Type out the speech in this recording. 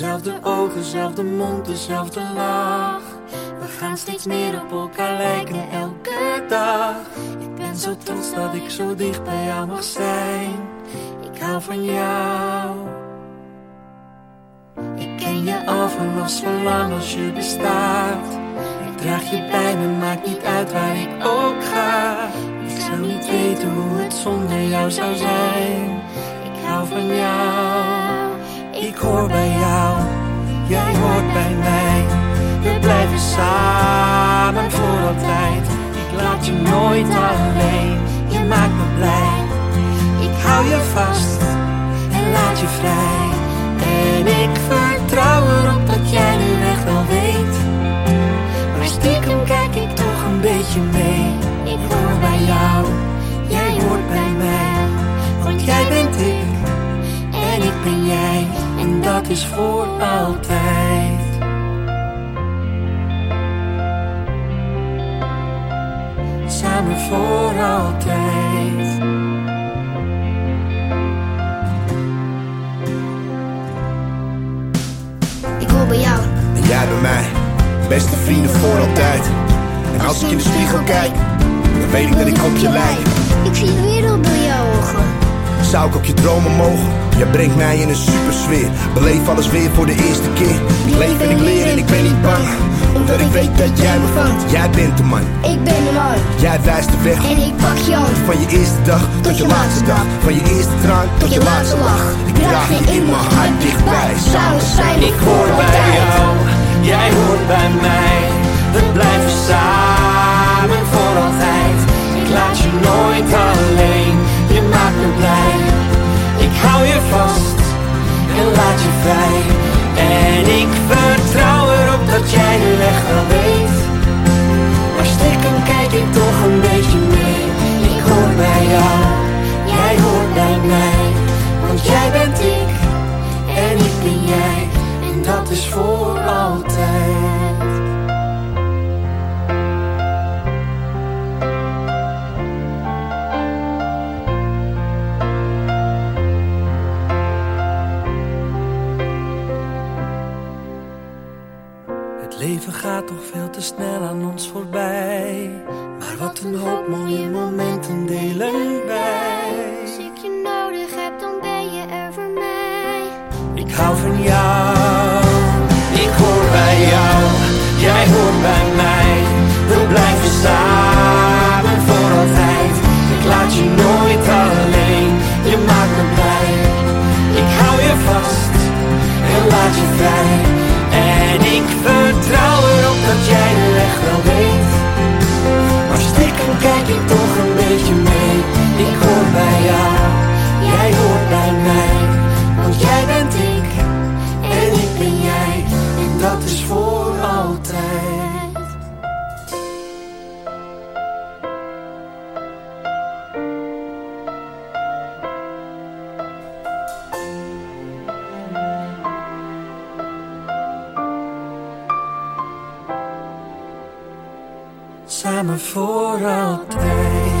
Dezelfde ogen, dezelfde mond, dezelfde lach. We gaan steeds meer op elkaar lijken elke dag. Ik ben zo trots dat ik zo dicht bij jou mag zijn. Ik hou van jou. Ik ken je al vanaf zo lang als je bestaat. Ik draag je bij me, maakt niet uit waar ik ook ga. Ik zou niet weten hoe het zonder jou zou zijn. Ik hou van jou. Samen voor altijd. Ik laat je nooit alleen, je maakt me blij. Ik hou je vast en laat je vrij. En ik vertrouw erop dat jij nu echt wel weet. Maar stiekem kijk ik toch een beetje mee. Ik hoor bij jou, jij hoort bij mij. Want jij bent ik en ik ben jij. En dat is voor altijd. Samen voor altijd. Ik hoor bij jou. En jij bij mij, beste vrienden voor altijd. En als ik in de spiegel kijk, dan weet ik dat ik op je lijk. Ik zie de wereld door jouw ogen. Zou ik op je dromen mogen? Jij brengt mij in een super sfeer. Beleef alles weer voor de eerste keer. Ik leef en ik leer Ik weet dat jij me vangt. Jij bent de man, Ik ben de man. jij wijst de weg. En ik pak je hand. Van je eerste dag tot je laatste dag. Van je eerste traan tot je laatste lach. Ik draag je in mijn hart dichtbij. Samen zijn Ik hoor bij jou, jij hoort bij mij. Gaat toch veel te snel aan ons voorbij. Maar wat een hoop mooie momenten delen wij. Als ik je nodig heb, dan ben je er voor mij. Ik hou van jou, ik hoor bij jou, jij hoort bij mij. Samen voor altijd.